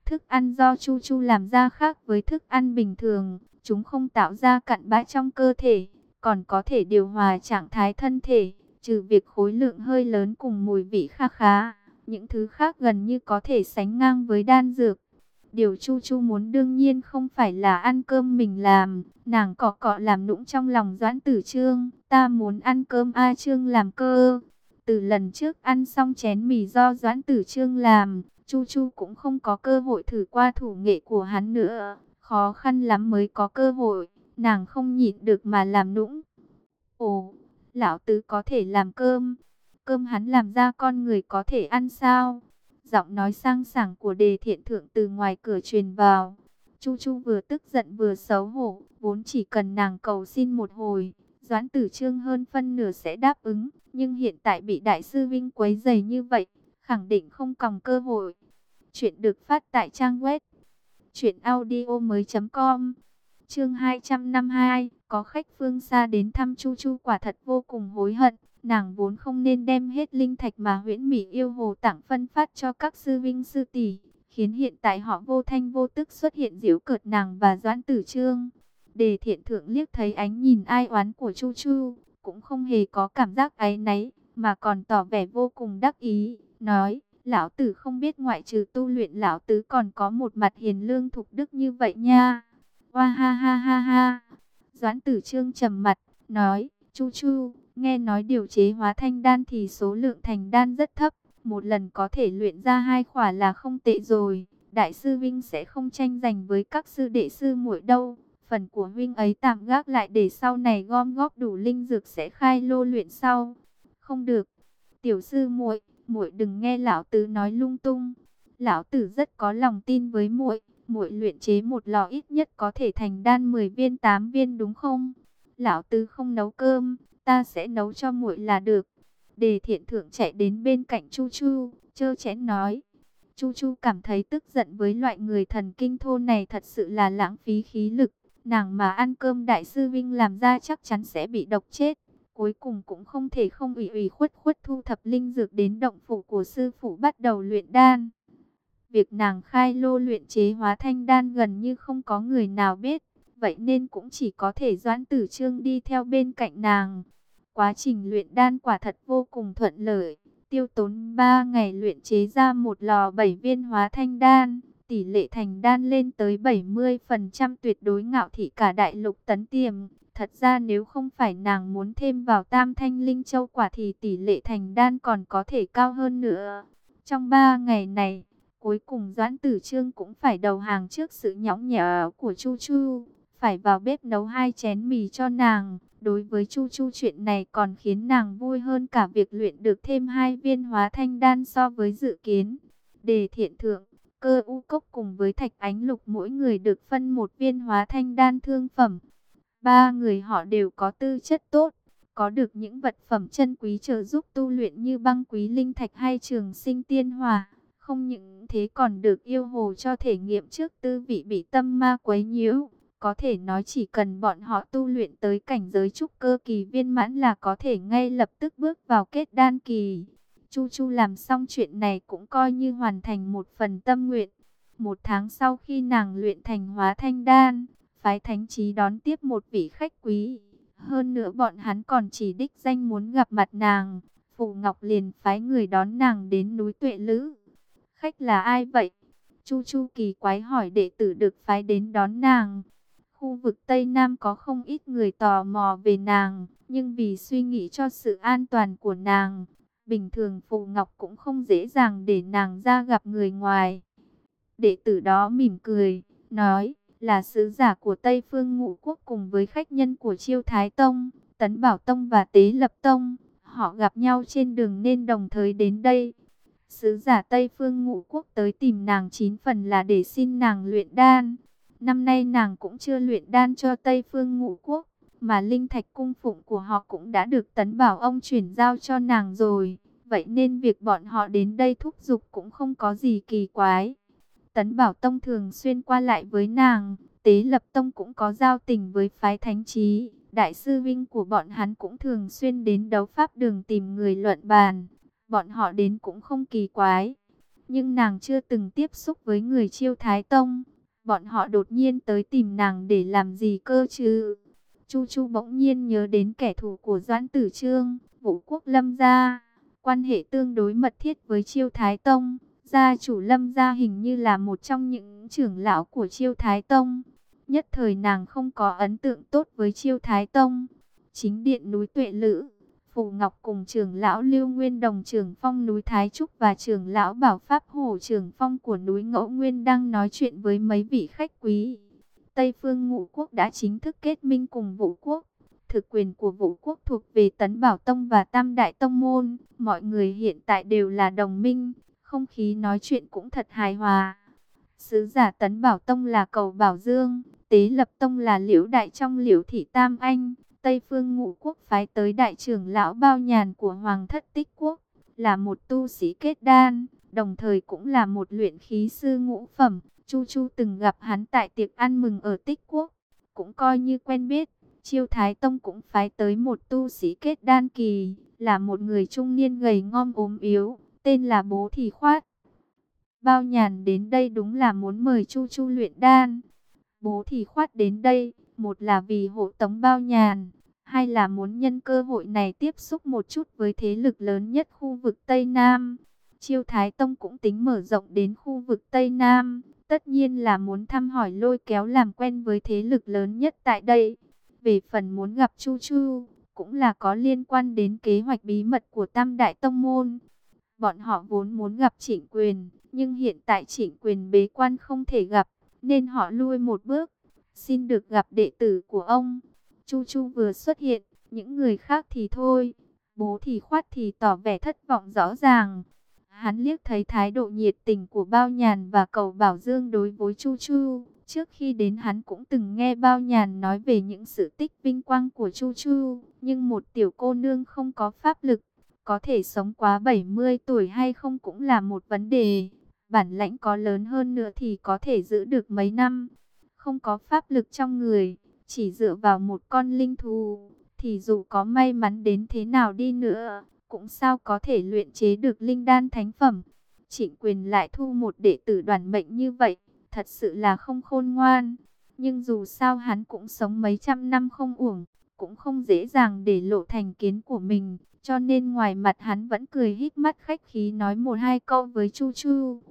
Thức ăn do Chu Chu làm ra khác với thức ăn bình thường. Chúng không tạo ra cặn bã trong cơ thể, còn có thể điều hòa trạng thái thân thể. Trừ việc khối lượng hơi lớn cùng mùi vị khá khá, những thứ khác gần như có thể sánh ngang với đan dược. Điều Chu Chu muốn đương nhiên không phải là ăn cơm mình làm, nàng cọ cọ làm nũng trong lòng Doãn Tử Trương, ta muốn ăn cơm A Trương làm cơ. Từ lần trước ăn xong chén mì do Doãn Tử Trương làm, Chu Chu cũng không có cơ hội thử qua thủ nghệ của hắn nữa, khó khăn lắm mới có cơ hội, nàng không nhịn được mà làm nũng. Ồ, lão tứ có thể làm cơm, cơm hắn làm ra con người có thể ăn sao? Giọng nói sang sảng của đề thiện thượng từ ngoài cửa truyền vào. Chu Chu vừa tức giận vừa xấu hổ, vốn chỉ cần nàng cầu xin một hồi, Doãn Tử Trương hơn phân nửa sẽ đáp ứng, nhưng hiện tại bị đại sư Vinh quấy dày như vậy, khẳng định không còn cơ hội. Chuyện được phát tại trang web truyệnaudiomoi.com. Chương 252, có khách phương xa đến thăm Chu Chu quả thật vô cùng hối hận. Nàng vốn không nên đem hết linh thạch mà huyễn Mỹ yêu hồ tặng phân phát cho các sư vinh sư tỷ, khiến hiện tại họ vô thanh vô tức xuất hiện diễu cợt nàng và Doãn Tử Trương. Đề thiện thượng liếc thấy ánh nhìn ai oán của Chu Chu, cũng không hề có cảm giác áy náy, mà còn tỏ vẻ vô cùng đắc ý, nói, Lão tử không biết ngoại trừ tu luyện lão tứ còn có một mặt hiền lương thục đức như vậy nha. Hoa ha ha ha ha. Doãn tử trương trầm mặt, nói, chu chu, nghe nói điều chế hóa thanh đan thì số lượng thành đan rất thấp. Một lần có thể luyện ra hai khỏa là không tệ rồi. Đại sư Vinh sẽ không tranh giành với các sư đệ sư muội đâu. Phần của Vinh ấy tạm gác lại để sau này gom góp đủ linh dược sẽ khai lô luyện sau. Không được. Tiểu sư muội, muội đừng nghe lão tứ nói lung tung. Lão tử rất có lòng tin với muội, muội luyện chế một lò ít nhất có thể thành đan 10 viên 8 viên đúng không? Lão tứ không nấu cơm, ta sẽ nấu cho muội là được. Đề thiện thượng chạy đến bên cạnh Chu Chu, chơ chén nói. Chu Chu cảm thấy tức giận với loại người thần kinh thô này thật sự là lãng phí khí lực. Nàng mà ăn cơm đại sư Vinh làm ra chắc chắn sẽ bị độc chết. Cuối cùng cũng không thể không ủy ủy khuất khuất thu thập linh dược đến động phủ của sư phụ bắt đầu luyện đan. Việc nàng khai lô luyện chế hóa thanh đan gần như không có người nào biết. Vậy nên cũng chỉ có thể doãn tử trương đi theo bên cạnh nàng. Quá trình luyện đan quả thật vô cùng thuận lợi. Tiêu tốn 3 ngày luyện chế ra một lò 7 viên hóa thanh đan. Tỷ lệ thành đan lên tới 70% tuyệt đối ngạo thị cả đại lục tấn tiềm. Thật ra nếu không phải nàng muốn thêm vào tam thanh linh châu quả thì tỷ lệ thành đan còn có thể cao hơn nữa. Trong 3 ngày này, cuối cùng Doãn Tử Trương cũng phải đầu hàng trước sự nhõng nhẽo của Chu Chu. Phải vào bếp nấu hai chén mì cho nàng. Đối với Chu Chu chuyện này còn khiến nàng vui hơn cả việc luyện được thêm hai viên hóa thanh đan so với dự kiến. Đề thiện thượng, cơ u cốc cùng với thạch ánh lục mỗi người được phân một viên hóa thanh đan thương phẩm. Ba người họ đều có tư chất tốt, có được những vật phẩm chân quý trợ giúp tu luyện như băng quý linh thạch hay trường sinh tiên hòa. Không những thế còn được yêu hồ cho thể nghiệm trước tư vị bị tâm ma quấy nhiễu. Có thể nói chỉ cần bọn họ tu luyện tới cảnh giới trúc cơ kỳ viên mãn là có thể ngay lập tức bước vào kết đan kỳ. Chu Chu làm xong chuyện này cũng coi như hoàn thành một phần tâm nguyện. Một tháng sau khi nàng luyện thành hóa thanh đan, phái thánh trí đón tiếp một vị khách quý. Hơn nữa bọn hắn còn chỉ đích danh muốn gặp mặt nàng. Phù Ngọc liền phái người đón nàng đến núi Tuệ Lữ. Khách là ai vậy? Chu Chu kỳ quái hỏi đệ tử được phái đến đón nàng. Khu vực Tây Nam có không ít người tò mò về nàng, nhưng vì suy nghĩ cho sự an toàn của nàng, bình thường Phù Ngọc cũng không dễ dàng để nàng ra gặp người ngoài. Đệ tử đó mỉm cười, nói, là sứ giả của Tây Phương Ngũ Quốc cùng với khách nhân của Chiêu Thái Tông, Tấn Bảo Tông và Tế Lập Tông. Họ gặp nhau trên đường nên đồng thời đến đây. Sứ giả Tây Phương Ngũ Quốc tới tìm nàng chín phần là để xin nàng luyện đan. Năm nay nàng cũng chưa luyện đan cho Tây Phương Ngũ Quốc, mà linh thạch cung phụng của họ cũng đã được Tấn Bảo ông chuyển giao cho nàng rồi. Vậy nên việc bọn họ đến đây thúc giục cũng không có gì kỳ quái. Tấn Bảo Tông thường xuyên qua lại với nàng, Tế Lập Tông cũng có giao tình với phái thánh trí. Đại sư Vinh của bọn hắn cũng thường xuyên đến đấu pháp đường tìm người luận bàn. Bọn họ đến cũng không kỳ quái. Nhưng nàng chưa từng tiếp xúc với người chiêu Thái Tông. Bọn họ đột nhiên tới tìm nàng để làm gì cơ chứ? Chu Chu bỗng nhiên nhớ đến kẻ thù của Doãn Tử Trương, Vũ Quốc Lâm gia, quan hệ tương đối mật thiết với Chiêu Thái Tông. Gia chủ Lâm gia hình như là một trong những trưởng lão của Chiêu Thái Tông. Nhất thời nàng không có ấn tượng tốt với Chiêu Thái Tông. Chính điện núi Tuệ Lữ, Phù Ngọc cùng trưởng lão Lưu Nguyên Đồng trưởng phong núi Thái Trúc và trưởng lão Bảo Pháp Hồ trưởng phong của núi Ngẫu Nguyên đang nói chuyện với mấy vị khách quý. Tây Phương Ngũ Quốc đã chính thức kết minh cùng Vũ Quốc. Thực quyền của Vũ Quốc thuộc về Tấn Bảo Tông và Tam Đại Tông Môn. Mọi người hiện tại đều là đồng minh, không khí nói chuyện cũng thật hài hòa. Sứ giả Tấn Bảo Tông là Cầu Bảo Dương, Tế Lập Tông là Liễu Đại trong Liễu Thị Tam Anh, Tây Phương Ngũ Quốc phái tới đại trưởng lão Bao Nhàn của Hoàng thất Tích Quốc, là một tu sĩ kết đan, đồng thời cũng là một luyện khí sư ngũ phẩm. Chu Chu từng gặp hắn tại tiệc ăn mừng ở Tích Quốc, cũng coi như quen biết. Chiêu Thái Tông cũng phái tới một tu sĩ kết đan kỳ, là một người trung niên gầy ngom ốm yếu, tên là Bố Thì Khoát. Bao nhàn đến đây đúng là muốn mời Chu Chu luyện đan. Bố Thì Khoát đến đây, một là vì hộ tống bao nhàn, hai là muốn nhân cơ hội này tiếp xúc một chút với thế lực lớn nhất khu vực Tây Nam. Chiêu Thái Tông cũng tính mở rộng đến khu vực Tây Nam, tất nhiên là muốn thăm hỏi lôi kéo làm quen với thế lực lớn nhất tại đây. Về phần muốn gặp Chu Chu, cũng là có liên quan đến kế hoạch bí mật của Tam Đại Tông Môn. Bọn họ vốn muốn gặp trịnh quyền, nhưng hiện tại trịnh quyền bế quan không thể gặp, nên họ lui một bước, xin được gặp đệ tử của ông. Chu Chu vừa xuất hiện, những người khác thì thôi, bố thì khoát thì tỏ vẻ thất vọng rõ ràng. Hắn liếc thấy thái độ nhiệt tình của Bao Nhàn và cầu Bảo Dương đối với Chu Chu. Trước khi đến hắn cũng từng nghe Bao Nhàn nói về những sự tích vinh quang của Chu Chu. Nhưng một tiểu cô nương không có pháp lực, có thể sống quá 70 tuổi hay không cũng là một vấn đề. Bản lãnh có lớn hơn nữa thì có thể giữ được mấy năm. Không có pháp lực trong người, chỉ dựa vào một con linh thú, thì dù có may mắn đến thế nào đi nữa, cũng sao có thể luyện chế được linh đan thánh phẩm. Trịnh quyền lại thu một đệ tử đoàn mệnh như vậy, thật sự là không khôn ngoan. Nhưng dù sao hắn cũng sống mấy trăm năm không uổng, cũng không dễ dàng để lộ thành kiến của mình. Cho nên ngoài mặt hắn vẫn cười hít mắt khách khí nói một hai câu với Chu Chu.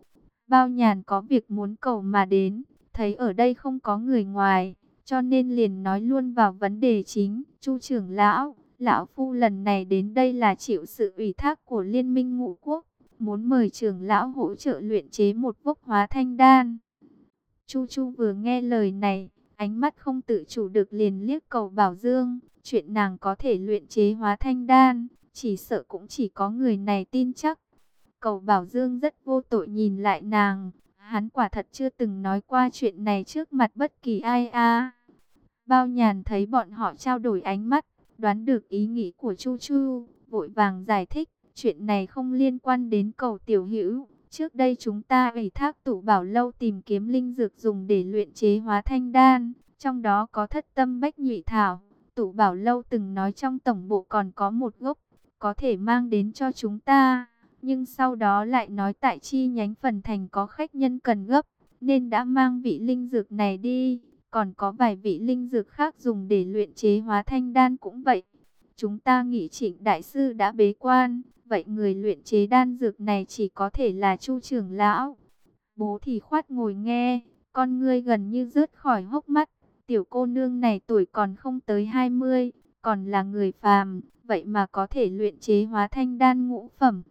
Bao nhàn có việc muốn cầu mà đến, thấy ở đây không có người ngoài, cho nên liền nói luôn vào vấn đề chính. Chu trưởng lão, lão phu lần này đến đây là chịu sự ủy thác của Liên minh ngũ quốc, muốn mời trưởng lão hỗ trợ luyện chế một vốc hóa thanh đan. Chu Chu vừa nghe lời này, ánh mắt không tự chủ được liền liếc cầu Bảo Dương, chuyện nàng có thể luyện chế hóa thanh đan, chỉ sợ cũng chỉ có người này tin chắc. Cầu Bảo Dương rất vô tội nhìn lại nàng, hắn quả thật chưa từng nói qua chuyện này trước mặt bất kỳ ai a. Bao nhàn thấy bọn họ trao đổi ánh mắt, đoán được ý nghĩ của Chu Chu, vội vàng giải thích, chuyện này không liên quan đến cầu tiểu hữu. Trước đây chúng ta ủy thác tủ bảo lâu tìm kiếm linh dược dùng để luyện chế hóa thanh đan, trong đó có thất tâm bách nhụy thảo. Tủ bảo lâu từng nói trong tổng bộ còn có một gốc, có thể mang đến cho chúng ta. Nhưng sau đó lại nói tại chi nhánh phần thành có khách nhân cần gấp, nên đã mang vị linh dược này đi. Còn có vài vị linh dược khác dùng để luyện chế hóa thanh đan cũng vậy. Chúng ta nghĩ trịnh đại sư đã bế quan, vậy người luyện chế đan dược này chỉ có thể là chu trưởng lão. Bố thì khoát ngồi nghe, con ngươi gần như rớt khỏi hốc mắt. Tiểu cô nương này tuổi còn không tới 20, còn là người phàm, vậy mà có thể luyện chế hóa thanh đan ngũ phẩm.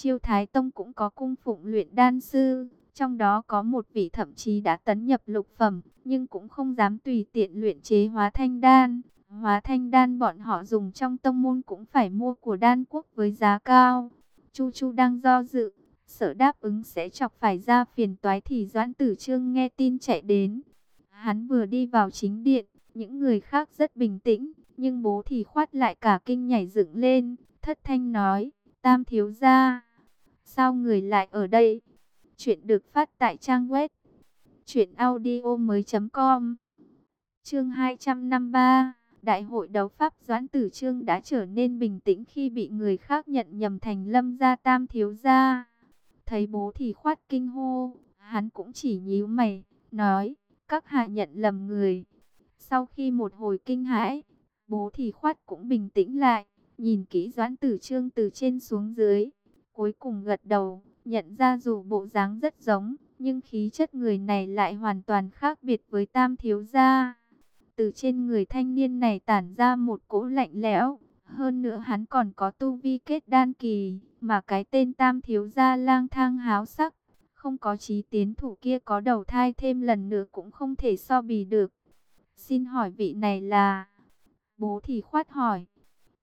Chiêu Thái Tông cũng có cung phụng luyện đan sư, trong đó có một vị thậm chí đã tấn nhập lục phẩm, nhưng cũng không dám tùy tiện luyện chế hóa thanh đan. Hóa thanh đan bọn họ dùng trong tông môn cũng phải mua của đan quốc với giá cao. Chu Chu đang do dự, sợ đáp ứng sẽ chọc phải ra phiền toái thì Doãn Tử Trương nghe tin chạy đến. Hắn vừa đi vào chính điện, những người khác rất bình tĩnh, nhưng bố thì khoát lại cả kinh nhảy dựng lên, thất thanh nói, tam thiếu gia, sao người lại ở đây? Chuyện được phát tại trang web truyệnaudiomoi.com. Chương 253. Đại hội đấu pháp Doãn Tử Trương đã trở nên bình tĩnh khi bị người khác nhận nhầm thành Lâm gia Tam thiếu gia. Thấy bố thì khoát kinh hô, hắn cũng chỉ nhíu mày, nói: "Các hạ nhận lầm người." Sau khi một hồi kinh hãi, bố thì khoát cũng bình tĩnh lại, nhìn kỹ Doãn Tử Trương từ trên xuống dưới, cuối cùng gật đầu, nhận ra dù bộ dáng rất giống, nhưng khí chất người này lại hoàn toàn khác biệt với tam thiếu gia. Từ trên người thanh niên này tản ra một cỗ lạnh lẽo, hơn nữa hắn còn có tu vi kết đan kỳ, mà cái tên tam thiếu gia lang thang háo sắc, không có trí tiến thủ kia có đầu thai thêm lần nữa cũng không thể so bì được. Xin hỏi vị này là... Bố thì khoát hỏi.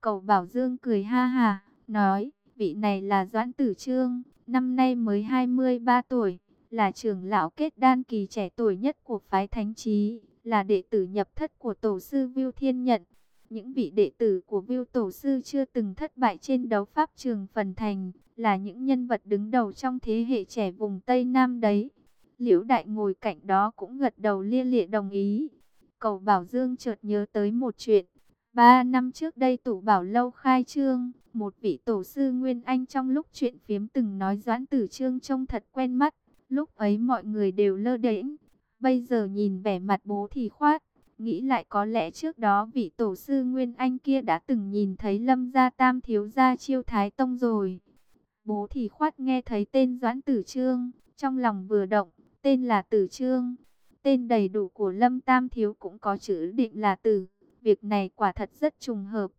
cậu Bảo Dương cười ha ha, nói, vị này là Doãn Tử Trương, năm nay mới 23 tuổi, là trưởng lão kết đan kỳ trẻ tuổi nhất của phái thánh trí, là đệ tử nhập thất của tổ sư Viu Thiên Nhận. Những vị đệ tử của Viu Tổ Sư chưa từng thất bại trên đấu pháp trường phần thành, là những nhân vật đứng đầu trong thế hệ trẻ vùng Tây Nam đấy. Liễu Đại ngồi cạnh đó cũng gật đầu lia lịa đồng ý. Cầu Bảo Dương chợt nhớ tới một chuyện. Ba năm trước đây tủ bảo lâu khai trương, một vị tổ sư Nguyên Anh trong lúc chuyện phiếm từng nói Doãn Tử Trương trông thật quen mắt. Lúc ấy mọi người đều lơ đễnh, bây giờ nhìn vẻ mặt bố thì khoát, nghĩ lại có lẽ trước đó vị tổ sư Nguyên Anh kia đã từng nhìn thấy Lâm Gia Tam thiếu gia Chiêu Thái Tông rồi. Bố thì khoát nghe thấy tên Doãn Tử Trương, trong lòng vừa động, tên là Tử Trương. Tên đầy đủ của Lâm Tam Thiếu cũng có chữ định là Tử, việc này quả thật rất trùng hợp.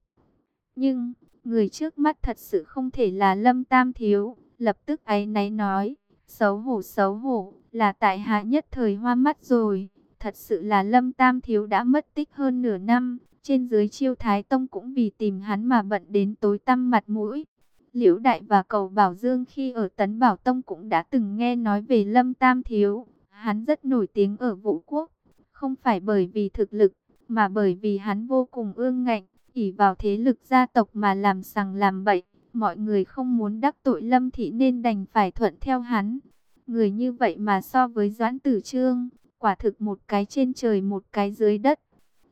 Nhưng, người trước mắt thật sự không thể là Lâm Tam Thiếu, lập tức ấy náy nói, xấu hổ xấu hổ, là tại hạ nhất thời hoa mắt rồi, thật sự là Lâm Tam Thiếu đã mất tích hơn nửa năm, trên dưới chiêu Thái Tông cũng vì tìm hắn mà bận đến tối tăm mặt mũi. Liễu Đại và Cầu Bảo Dương khi ở Tấn Bảo Tông cũng đã từng nghe nói về Lâm Tam Thiếu. Hắn rất nổi tiếng ở vũ quốc, không phải bởi vì thực lực, mà bởi vì hắn vô cùng ương ngạnh, ỉ vào thế lực gia tộc mà làm sằng làm bậy. Mọi người không muốn đắc tội Lâm Thị nên đành phải thuận theo hắn. Người như vậy mà so với Doãn Tử Trương, quả thực một cái trên trời một cái dưới đất.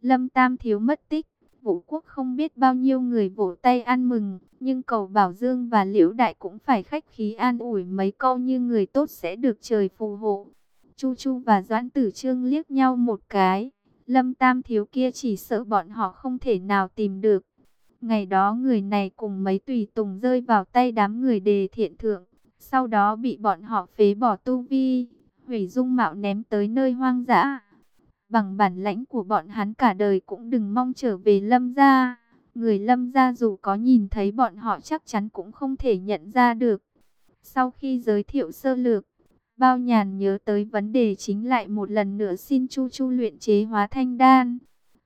Lâm Tam Thiếu mất tích, vũ quốc không biết bao nhiêu người vỗ tay ăn mừng, nhưng cầu Bảo Dương và Liễu Đại cũng phải khách khí an ủi mấy câu như người tốt sẽ được trời phù hộ. Chu Chu và Doãn Tử Trương liếc nhau một cái, Lâm Tam Thiếu kia chỉ sợ bọn họ không thể nào tìm được. Ngày đó người này cùng mấy tùy tùng rơi vào tay đám người đề thiện thượng, sau đó bị bọn họ phế bỏ tu vi, hủy dung mạo ném tới nơi hoang dã. Bằng bản lãnh của bọn hắn cả đời cũng đừng mong trở về lâm gia. Người lâm gia dù có nhìn thấy bọn họ chắc chắn cũng không thể nhận ra được. Sau khi giới thiệu sơ lược, bao nhàn nhớ tới vấn đề chính lại một lần nữa xin Chu Chu luyện chế hóa thanh đan.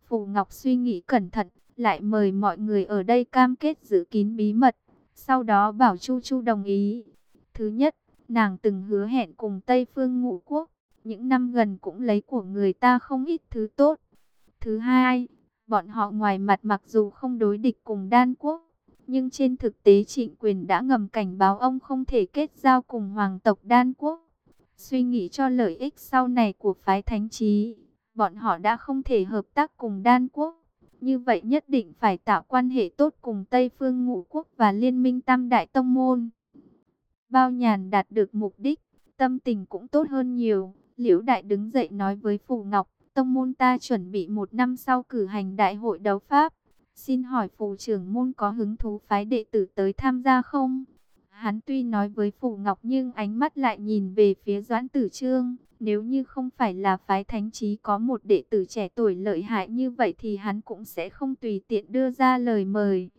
Phù Ngọc suy nghĩ cẩn thận, lại mời mọi người ở đây cam kết giữ kín bí mật. Sau đó bảo Chu Chu đồng ý. Thứ nhất, nàng từng hứa hẹn cùng Tây Phương Ngũ Quốc những năm gần cũng lấy của người ta không ít thứ tốt. Thứ hai, bọn họ ngoài mặt mặc dù không đối địch cùng đan quốc, nhưng trên thực tế trịnh quyền đã ngầm cảnh báo ông không thể kết giao cùng hoàng tộc đan quốc. Suy nghĩ cho lợi ích sau này của phái thánh trí, bọn họ đã không thể hợp tác cùng đan quốc. Như vậy nhất định phải tạo quan hệ tốt cùng Tây Phương Ngũ Quốc và Liên minh Tam Đại Tông Môn. Bao nhàn đạt được mục đích, tâm tình cũng tốt hơn nhiều. Liễu Đại đứng dậy nói với Phù Ngọc, tông môn ta chuẩn bị một năm sau cử hành đại hội đấu pháp. Xin hỏi Phù trưởng môn có hứng thú phái đệ tử tới tham gia không? Hắn tuy nói với Phù Ngọc nhưng ánh mắt lại nhìn về phía Doãn Tử Trương. Nếu như không phải là phái thánh trí có một đệ tử trẻ tuổi lợi hại như vậy thì hắn cũng sẽ không tùy tiện đưa ra lời mời.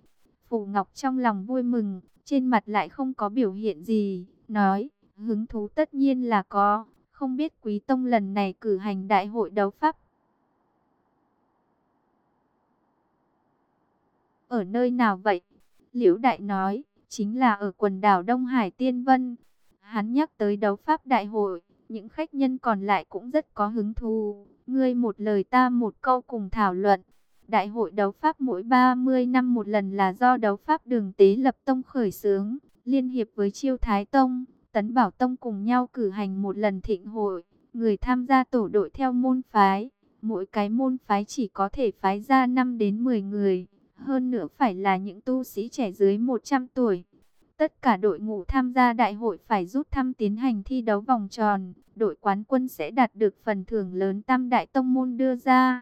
Phù Ngọc trong lòng vui mừng, trên mặt lại không có biểu hiện gì, nói, hứng thú tất nhiên là có, không biết Quý Tông lần này cử hành đại hội đấu pháp. Ở nơi nào vậy? Liễu Đại nói, chính là ở quần đảo Đông Hải Tiên Vân. Hắn nhắc tới đấu pháp đại hội, những khách nhân còn lại cũng rất có hứng thú. Ngươi một lời ta một câu cùng thảo luận. Đại hội đấu pháp mỗi 30 năm một lần là do đấu pháp đường tế lập tông khởi xướng, liên hiệp với chiêu thái tông, Tấn Bảo Tông cùng nhau cử hành một lần thịnh hội, người tham gia tổ đội theo môn phái. Mỗi cái môn phái chỉ có thể phái ra 5 đến 10 người, hơn nữa phải là những tu sĩ trẻ dưới 100 tuổi. Tất cả đội ngũ tham gia đại hội phải rút thăm tiến hành thi đấu vòng tròn, đội quán quân sẽ đạt được phần thưởng lớn tam đại tông môn đưa ra.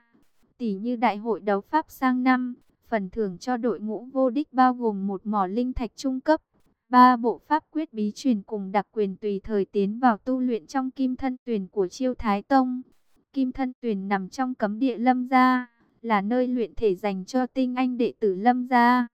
Tỷ như đại hội đấu pháp sang năm, phần thưởng cho đội ngũ vô đích bao gồm một mỏ linh thạch trung cấp, Ba bộ pháp quyết bí truyền cùng đặc quyền tùy thời tiến vào tu luyện trong kim thân tuyển của chiêu Thái Tông. Kim thân tuyển nằm trong cấm địa lâm gia, là nơi luyện thể dành cho tinh anh đệ tử lâm gia.